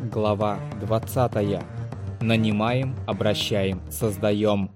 Глава 20. Нанимаем, обращаем, создаем.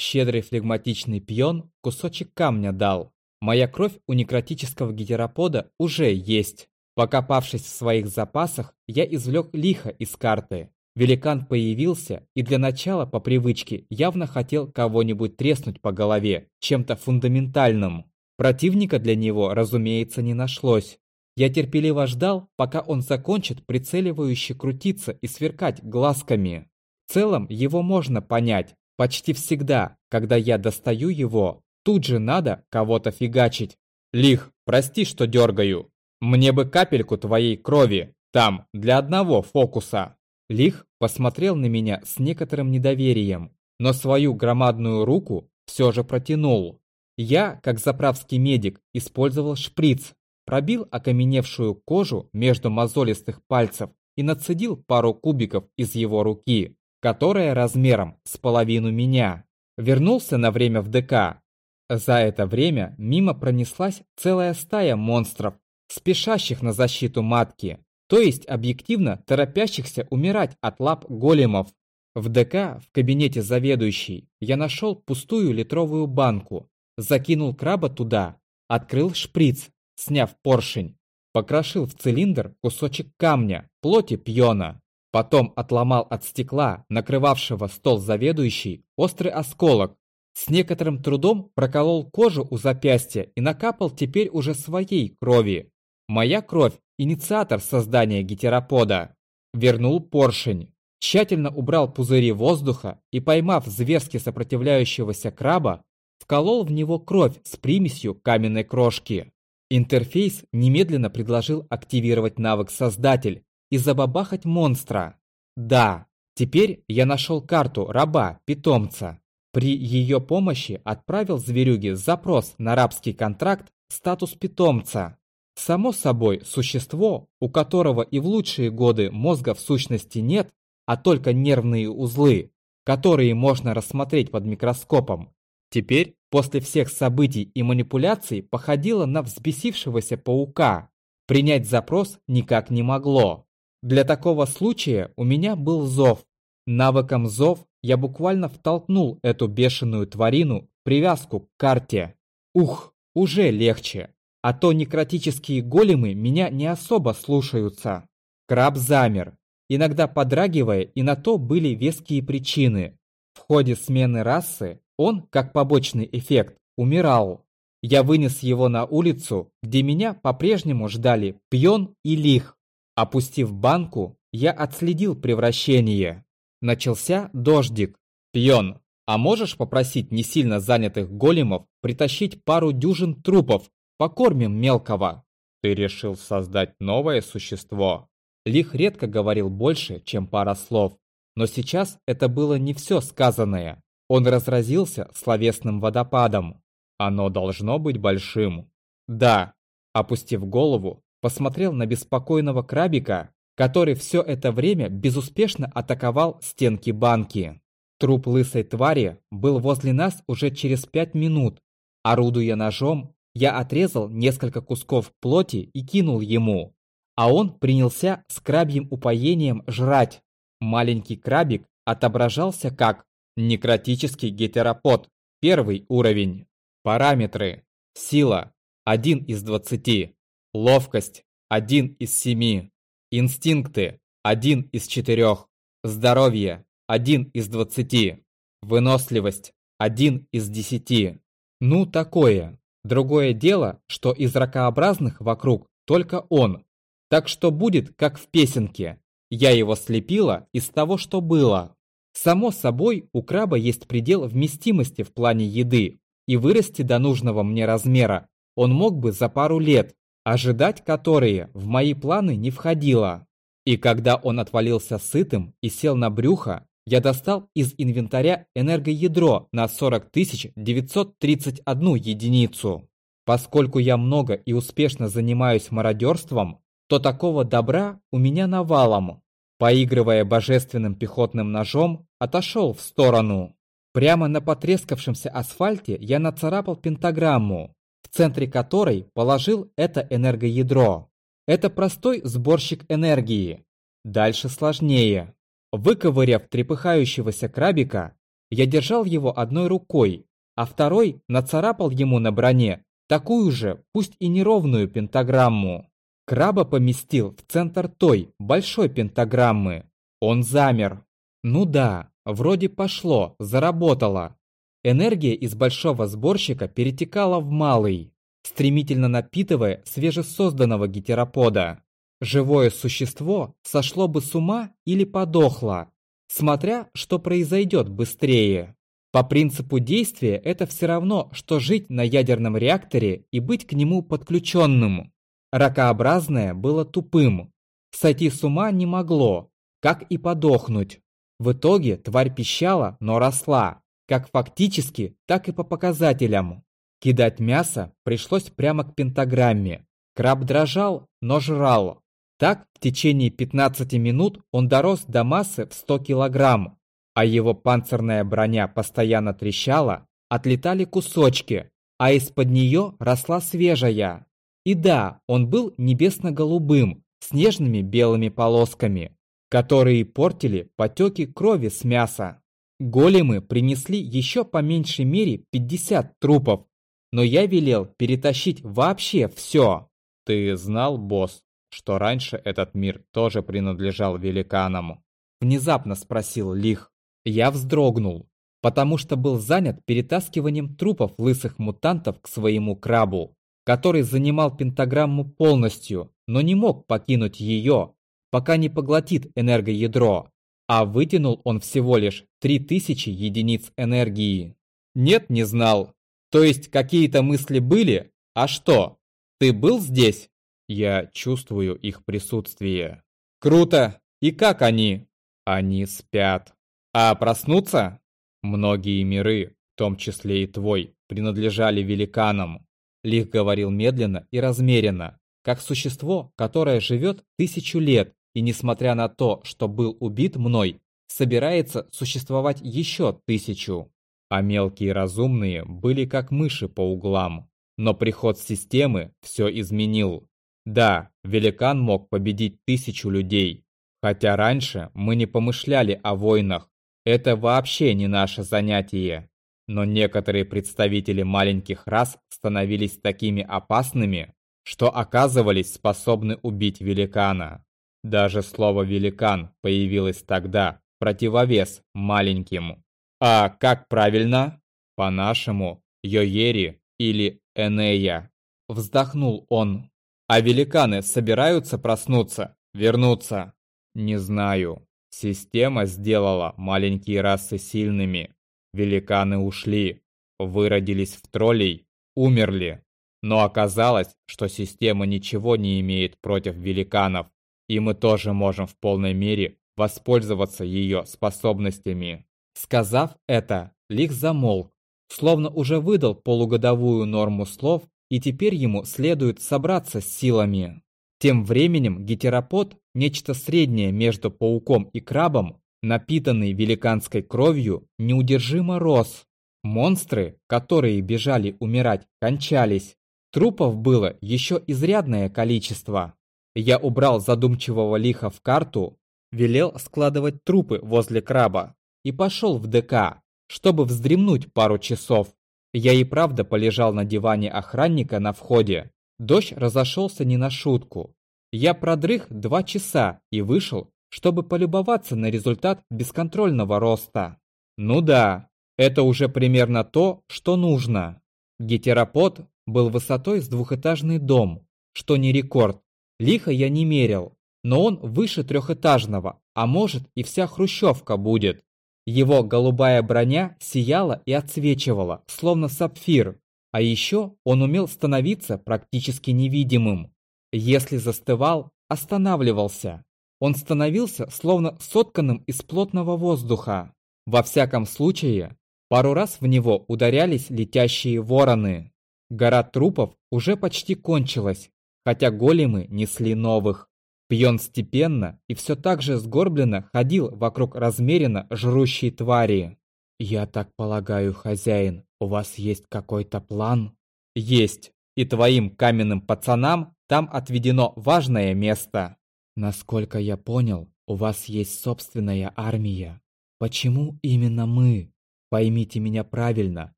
Щедрый флегматичный пьон кусочек камня дал. Моя кровь у некротического гетеропода уже есть. Покопавшись в своих запасах, я извлек лихо из карты. Великан появился и для начала по привычке явно хотел кого-нибудь треснуть по голове чем-то фундаментальным. Противника для него, разумеется, не нашлось. Я терпеливо ждал, пока он закончит прицеливающе крутиться и сверкать глазками. В целом его можно понять. Почти всегда, когда я достаю его, тут же надо кого-то фигачить. Лих, прости, что дергаю. Мне бы капельку твоей крови, там, для одного фокуса. Лих посмотрел на меня с некоторым недоверием, но свою громадную руку все же протянул. Я, как заправский медик, использовал шприц, пробил окаменевшую кожу между мозолистых пальцев и нацедил пару кубиков из его руки, которая размером с половину меня. Вернулся на время в ДК. За это время мимо пронеслась целая стая монстров, спешащих на защиту матки, то есть объективно торопящихся умирать от лап големов. В ДК, в кабинете заведующей, я нашел пустую литровую банку, закинул краба туда, открыл шприц, сняв поршень, покрошил в цилиндр кусочек камня, плоти пьона. Потом отломал от стекла, накрывавшего стол заведующий, острый осколок. С некоторым трудом проколол кожу у запястья и накапал теперь уже своей крови. Моя кровь – инициатор создания гетеропода. Вернул поршень. Тщательно убрал пузыри воздуха и, поймав зверски сопротивляющегося краба, вколол в него кровь с примесью каменной крошки. Интерфейс немедленно предложил активировать навык «Создатель» и забабахать монстра. Да, теперь я нашел карту раба-питомца. При ее помощи отправил зверюге запрос на рабский контракт статус питомца. Само собой, существо, у которого и в лучшие годы мозга в сущности нет, а только нервные узлы, которые можно рассмотреть под микроскопом, Теперь, после всех событий и манипуляций, походило на взбесившегося паука. Принять запрос никак не могло. Для такого случая у меня был зов. Навыком зов я буквально втолкнул эту бешеную тварину в привязку к карте. Ух, уже легче. А то некротические големы меня не особо слушаются. Краб замер, иногда подрагивая, и на то были веские причины. В ходе смены расы он, как побочный эффект, умирал. Я вынес его на улицу, где меня по-прежнему ждали пьон и лих. Опустив банку, я отследил превращение. Начался дождик. Пьон, а можешь попросить не сильно занятых големов притащить пару дюжин трупов? Покормим мелкого. Ты решил создать новое существо. Лих редко говорил больше, чем пара слов. Но сейчас это было не все сказанное. Он разразился словесным водопадом. Оно должно быть большим. Да, опустив голову, посмотрел на беспокойного крабика, который все это время безуспешно атаковал стенки банки. Труп лысой твари был возле нас уже через пять минут. Орудуя ножом, я отрезал несколько кусков плоти и кинул ему. А он принялся с крабьим упоением жрать. Маленький крабик отображался как Некротический гетеропод. Первый уровень. Параметры. Сила. 1 из 20. Ловкость. 1 из 7. Инстинкты. 1 из 4. Здоровье. 1 из 20. Выносливость. 1 из 10. Ну, такое. Другое дело, что из ракообразных вокруг только он. Так что будет, как в песенке. Я его слепила из того, что было. Само собой, у краба есть предел вместимости в плане еды, и вырасти до нужного мне размера он мог бы за пару лет, ожидать которые в мои планы не входило. И когда он отвалился сытым и сел на брюхо, я достал из инвентаря энергоядро на 40 931 единицу. Поскольку я много и успешно занимаюсь мародерством, то такого добра у меня навалом. Поигрывая божественным пехотным ножом, отошел в сторону. Прямо на потрескавшемся асфальте я нацарапал пентаграмму, в центре которой положил это энергоядро. Это простой сборщик энергии. Дальше сложнее. Выковыряв трепыхающегося крабика, я держал его одной рукой, а второй нацарапал ему на броне такую же, пусть и неровную пентаграмму. Краба поместил в центр той, большой пентаграммы. Он замер. Ну да, вроде пошло, заработало. Энергия из большого сборщика перетекала в малый, стремительно напитывая свежесозданного гетеропода. Живое существо сошло бы с ума или подохло, смотря что произойдет быстрее. По принципу действия это все равно, что жить на ядерном реакторе и быть к нему подключенным. Ракообразное было тупым. Сойти с ума не могло, как и подохнуть. В итоге тварь пищала, но росла, как фактически, так и по показателям. Кидать мясо пришлось прямо к пентаграмме. Краб дрожал, но жрал. Так, в течение 15 минут он дорос до массы в 100 килограмм, а его панцирная броня постоянно трещала, отлетали кусочки, а из-под нее росла свежая. И да, он был небесно-голубым, с нежными белыми полосками, которые портили потеки крови с мяса. Големы принесли еще по меньшей мере 50 трупов, но я велел перетащить вообще все. Ты знал, босс, что раньше этот мир тоже принадлежал великанам? Внезапно спросил Лих. Я вздрогнул, потому что был занят перетаскиванием трупов лысых мутантов к своему крабу, который занимал пентаграмму полностью, но не мог покинуть ее, пока не поглотит энергоядро, а вытянул он всего лишь 3000 единиц энергии. Нет, не знал. То есть какие-то мысли были? А что? Ты был здесь? Я чувствую их присутствие. Круто! И как они? Они спят. А проснуться? Многие миры, в том числе и твой, принадлежали великанам. Лих говорил медленно и размеренно, как существо, которое живет тысячу лет и, несмотря на то, что был убит мной, собирается существовать еще тысячу. А мелкие разумные были как мыши по углам. Но приход системы все изменил. Да, великан мог победить тысячу людей. Хотя раньше мы не помышляли о войнах. Это вообще не наше занятие. Но некоторые представители маленьких рас становились такими опасными, что оказывались способны убить великана. Даже слово «великан» появилось тогда, противовес маленьким. А как правильно? По-нашему, Йоери или Энея. Вздохнул он. А великаны собираются проснуться, вернуться? Не знаю. Система сделала маленькие расы сильными. Великаны ушли, выродились в троллей, умерли. Но оказалось, что система ничего не имеет против великанов, и мы тоже можем в полной мере воспользоваться ее способностями. Сказав это, Лих замолк, словно уже выдал полугодовую норму слов и теперь ему следует собраться с силами. Тем временем гетеропод, нечто среднее между пауком и крабом, напитанный великанской кровью, неудержимо рос. Монстры, которые бежали умирать, кончались. Трупов было еще изрядное количество. Я убрал задумчивого лиха в карту, велел складывать трупы возле краба и пошел в ДК, чтобы вздремнуть пару часов. Я и правда полежал на диване охранника на входе. Дождь разошелся не на шутку. Я продрых два часа и вышел, чтобы полюбоваться на результат бесконтрольного роста. Ну да, это уже примерно то, что нужно. Гетеропод был высотой с двухэтажный дом, что не рекорд. Лихо я не мерил, но он выше трехэтажного, а может и вся хрущевка будет. Его голубая броня сияла и отсвечивала, словно сапфир. А еще он умел становиться практически невидимым. Если застывал, останавливался. Он становился словно сотканным из плотного воздуха. Во всяком случае, пару раз в него ударялись летящие вороны. Гора трупов уже почти кончилась, хотя големы несли новых. Пьон степенно и все так же сгорбленно ходил вокруг размеренно жрущей твари. «Я так полагаю, хозяин, у вас есть какой-то план?» «Есть, и твоим каменным пацанам там отведено важное место». Насколько я понял, у вас есть собственная армия. Почему именно мы? Поймите меня правильно,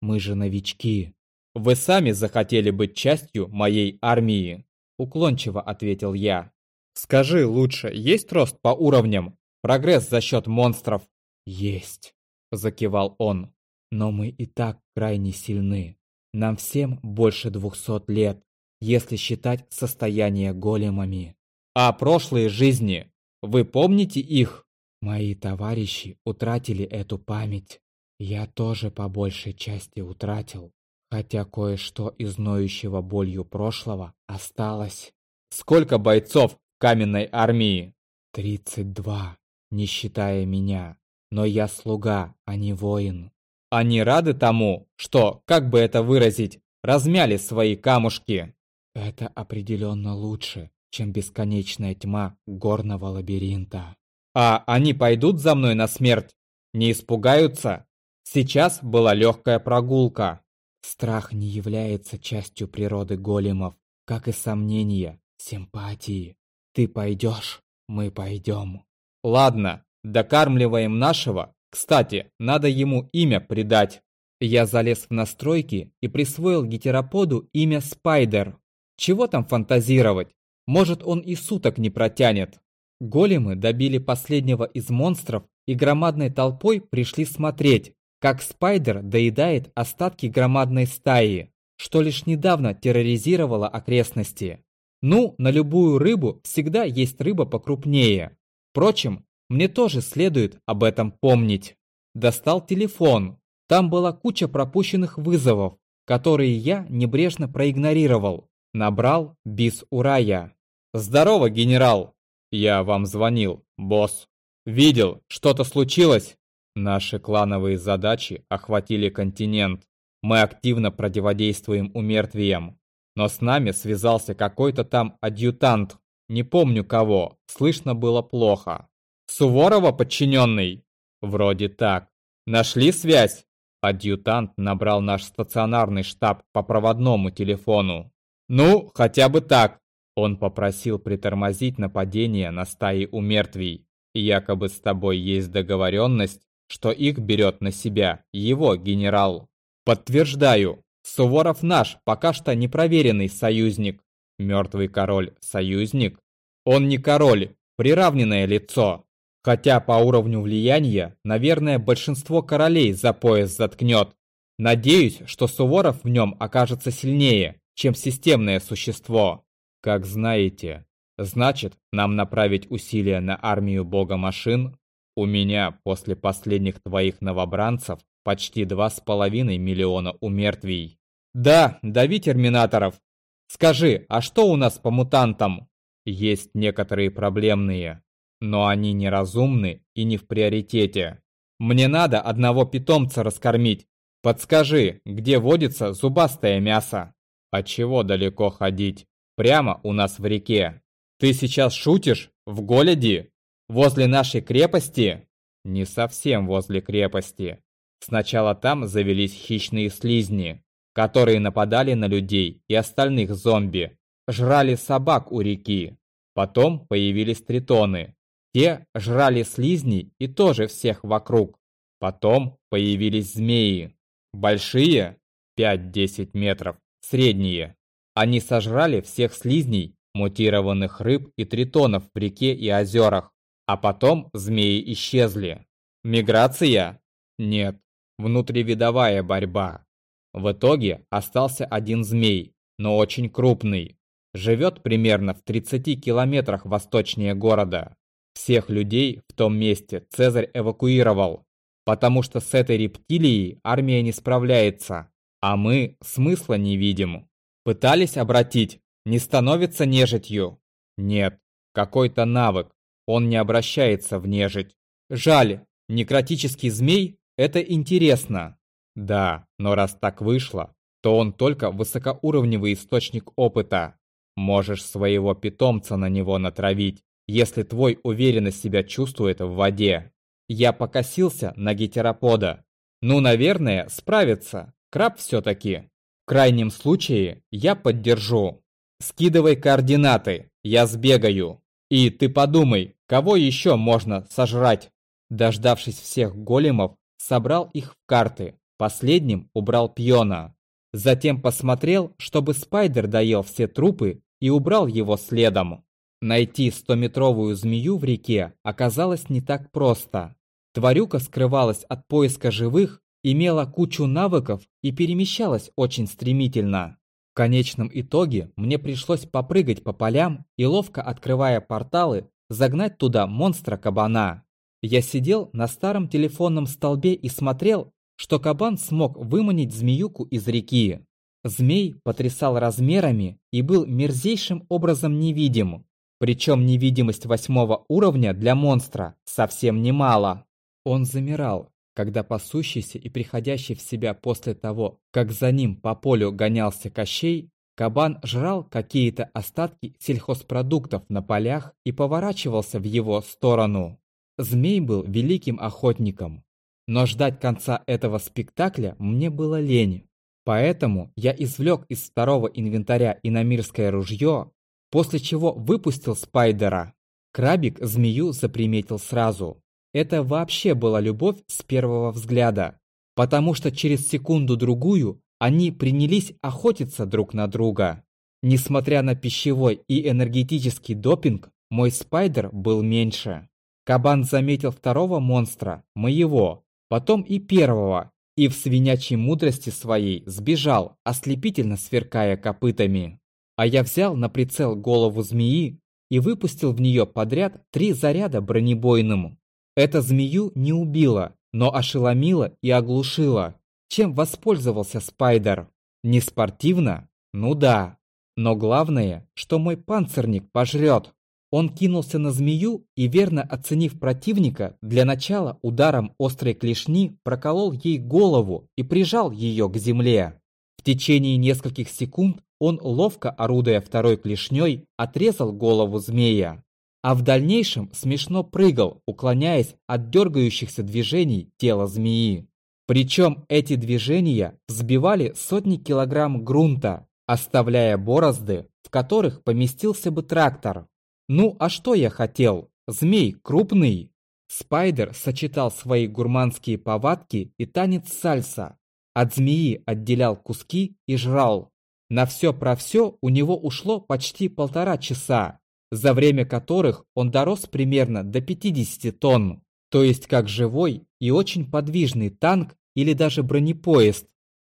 мы же новички. Вы сами захотели быть частью моей армии, уклончиво ответил я. Скажи лучше, есть рост по уровням? Прогресс за счет монстров? Есть, закивал он. Но мы и так крайне сильны. Нам всем больше двухсот лет, если считать состояние големами. А прошлые жизни, вы помните их? Мои товарищи утратили эту память. Я тоже по большей части утратил, хотя кое-что из ноющего болью прошлого осталось. Сколько бойцов в каменной армии? Тридцать два, не считая меня. Но я слуга, а не воин. Они рады тому, что, как бы это выразить, размяли свои камушки. Это определенно лучше, чем бесконечная тьма горного лабиринта. А они пойдут за мной на смерть? Не испугаются? Сейчас была легкая прогулка. Страх не является частью природы големов, как и сомнения, симпатии. Ты пойдешь, мы пойдем. Ладно, докармливаем нашего. Кстати, надо ему имя придать. Я залез в настройки и присвоил гетероподу имя Спайдер. Чего там фантазировать? Может, он и суток не протянет. Големы добили последнего из монстров и громадной толпой пришли смотреть, как Спайдер доедает остатки громадной стаи, что лишь недавно терроризировало окрестности. Ну, на любую рыбу всегда есть рыба покрупнее. Впрочем, мне тоже следует об этом помнить. Достал телефон. Там была куча пропущенных вызовов, которые я небрежно проигнорировал. Набрал бис Урая. «Здорово, генерал!» «Я вам звонил, босс. Видел, что-то случилось?» Наши клановые задачи охватили континент. Мы активно противодействуем умертвиям. Но с нами связался какой-то там адъютант. Не помню кого, слышно было плохо. Суворова подчиненный? Вроде так. Нашли связь? Адъютант набрал наш стационарный штаб по проводному телефону. Ну, хотя бы так. Он попросил притормозить нападение на стаи умертвий. Якобы с тобой есть договоренность, что их берет на себя его генерал. Подтверждаю, Суворов наш пока что непроверенный союзник. Мертвый король – союзник? Он не король, приравненное лицо. Хотя по уровню влияния, наверное, большинство королей за пояс заткнет. Надеюсь, что Суворов в нем окажется сильнее, чем системное существо. Как знаете, значит, нам направить усилия на армию бога машин у меня после последних твоих новобранцев почти два с половиной миллиона умертвий. Да, дави терминаторов. Скажи, а что у нас по мутантам? Есть некоторые проблемные, но они неразумны и не в приоритете. Мне надо одного питомца раскормить. Подскажи, где водится зубастое мясо? А чего далеко ходить? Прямо у нас в реке. Ты сейчас шутишь? В голоде? Возле нашей крепости? Не совсем возле крепости. Сначала там завелись хищные слизни, которые нападали на людей и остальных зомби, жрали собак у реки. Потом появились тритоны. Те жрали слизней и тоже всех вокруг. Потом появились змеи. Большие, 5-10 метров, средние. Они сожрали всех слизней, мутированных рыб и тритонов в реке и озерах. А потом змеи исчезли. Миграция? Нет. Внутривидовая борьба. В итоге остался один змей, но очень крупный. Живет примерно в 30 километрах восточнее города. Всех людей в том месте Цезарь эвакуировал, потому что с этой рептилией армия не справляется, а мы смысла не видим. Пытались обратить, не становится нежитью? Нет, какой-то навык, он не обращается в нежить. Жаль, некротический змей – это интересно. Да, но раз так вышло, то он только высокоуровневый источник опыта. Можешь своего питомца на него натравить, если твой уверенно себя чувствует в воде. Я покосился на гетеропода. Ну, наверное, справится. Краб все-таки. Крайнем случае, я поддержу. Скидывай координаты, я сбегаю. И ты подумай, кого еще можно сожрать? Дождавшись всех големов, собрал их в карты. Последним убрал пьона. Затем посмотрел, чтобы спайдер доел все трупы и убрал его следом. Найти стометровую змею в реке оказалось не так просто. Тварюка скрывалась от поиска живых, имела кучу навыков и перемещалась очень стремительно. В конечном итоге мне пришлось попрыгать по полям и, ловко открывая порталы, загнать туда монстра-кабана. Я сидел на старом телефонном столбе и смотрел, что кабан смог выманить змеюку из реки. Змей потрясал размерами и был мерзейшим образом невидим. Причем невидимость восьмого уровня для монстра совсем немало. Он замирал, когда пасущийся и приходящий в себя после того, как за ним по полю гонялся Кощей, кабан жрал какие-то остатки сельхозпродуктов на полях и поворачивался в его сторону. Змей был великим охотником, но ждать конца этого спектакля мне было лень. Поэтому я извлек из второго инвентаря иномирское ружье, после чего выпустил спайдера. Крабик змею заприметил сразу. Это вообще была любовь с первого взгляда, потому что через секунду-другую они принялись охотиться друг на друга. Несмотря на пищевой и энергетический допинг, мой спайдер был меньше. Кабан заметил второго монстра, моего, потом и первого, и в свинячьей мудрости своей сбежал, ослепительно сверкая копытами. А я взял на прицел голову змеи и выпустил в нее подряд три заряда бронебойным. Эта змею не убила, но ошеломила и оглушила. Чем воспользовался Спайдер? Не спортивно? Ну да. Но главное, что мой панцирник пожрет. Он кинулся на змею и, верно оценив противника, для начала ударом острой клешни проколол ей голову и прижал ее к земле. В течение нескольких секунд он, ловко орудуя второй клешней, отрезал голову змея. А в дальнейшем смешно прыгал, уклоняясь от дергающихся движений тела змеи. Причем эти движения взбивали сотни килограмм грунта, оставляя борозды, в которых поместился бы трактор. Ну а что я хотел? Змей крупный. Спайдер сочетал свои гурманские повадки и танец сальса. От змеи отделял куски и жрал. На все про все у него ушло почти полтора часа, за время которых он дорос примерно до 50 тонн. То есть как живой и очень подвижный танк или даже бронепоезд.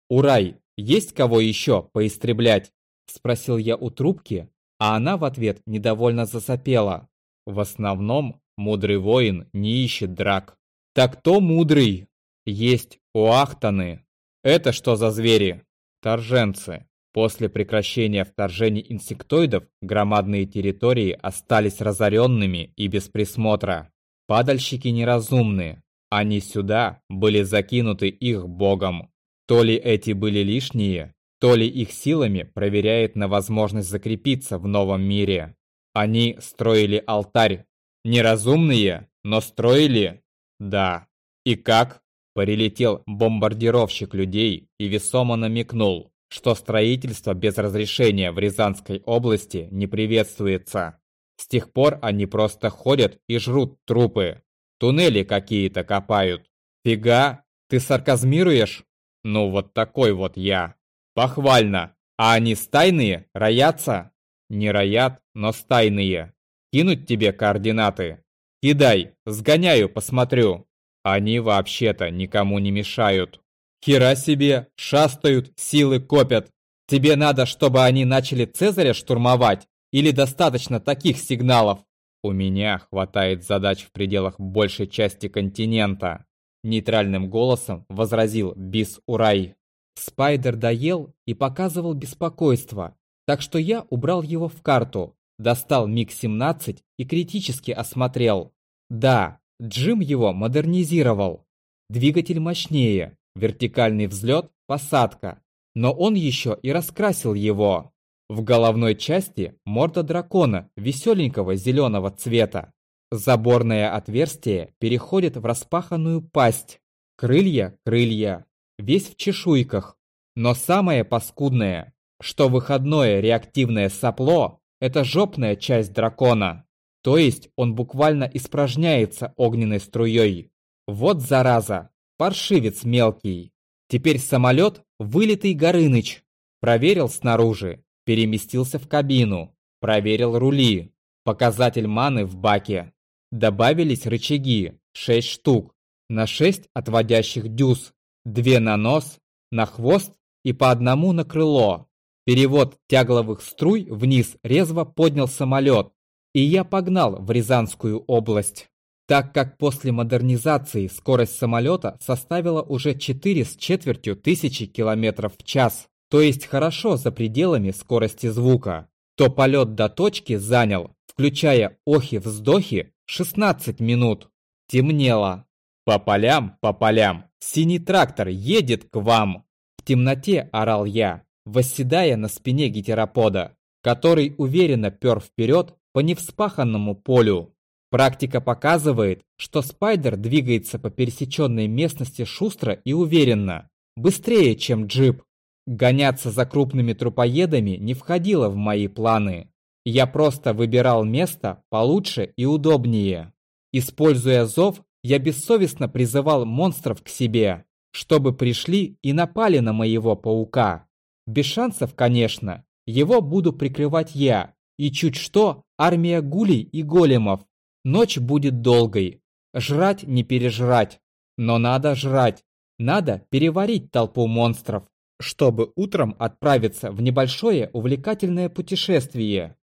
«Урай, есть кого еще поистреблять?» – спросил я у трубки, а она в ответ недовольно засопела. В основном, мудрый воин не ищет драк. Так кто мудрый? Есть уахтаны. Это что за звери? Торженцы. После прекращения вторжений инсектоидов громадные территории остались разоренными и без присмотра. Падальщики неразумные. Они сюда были закинуты их богом. То ли эти были лишние, то ли их силами проверяет на возможность закрепиться в новом мире. Они строили алтарь. Неразумные, но строили? Да. И как? Прилетел бомбардировщик людей и весомо намекнул, что строительство без разрешения в Рязанской области не приветствуется. С тех пор они просто ходят и жрут трупы. Туннели какие-то копают. Фига, ты сарказмируешь? Ну вот такой вот я. Похвально. А они стайные? Роятся? Не роят, но стайные. Кинуть тебе координаты? Кидай, сгоняю, посмотрю. Они вообще-то никому не мешают. Хера себе, шастают, силы копят. Тебе надо, чтобы они начали Цезаря штурмовать? Или достаточно таких сигналов? У меня хватает задач в пределах большей части континента. Нейтральным голосом возразил Бис Урай. Спайдер доел и показывал беспокойство, так что я убрал его в карту, достал МиГ-17 и критически осмотрел. Да, Джим его модернизировал. Двигатель мощнее, вертикальный взлет, посадка. Но он еще и раскрасил его. В головной части морда дракона веселенького зеленого цвета. Заборное отверстие переходит в распаханную пасть. Крылья, крылья весь в чешуйках. Но самое паскудное, что выходное реактивное сопло – это жопная часть дракона. То есть он буквально испражняется огненной струей. Вот зараза, паршивец мелкий. Теперь самолет вылитый Горыныч. Проверил снаружи, переместился в кабину, проверил рули, показатель маны в баке. Добавились рычаги, 6 штук, на 6 отводящих дюз, 2 на нос, на хвост и по одному на крыло. Перевод тягловых струй вниз резво поднял самолет, и я погнал в Рязанскую область. Так как после модернизации скорость самолета составила уже 4 с четвертью тысячи километров в час, то есть хорошо за пределами скорости звука, то полет до точки занял, включая охи-вздохи, 16 минут. Темнело. По полям, по полям, синий трактор едет к вам. В темноте орал я, восседая на спине гетеропода, который уверенно пер вперед по невспаханному полю. Практика показывает, что спайдер двигается по пересеченной местности шустро и уверенно, быстрее, чем джип. Гоняться за крупными трупоедами не входило в мои планы. Я просто выбирал место получше и удобнее. Используя зов, я бессовестно призывал монстров к себе, чтобы пришли и напали на моего паука. Без шансов, конечно, его буду прикрывать я, и чуть что армия гулей и големов. Ночь будет долгой, жрать не пережрать, но надо жрать, надо переварить толпу монстров, чтобы утром отправиться в небольшое увлекательное путешествие.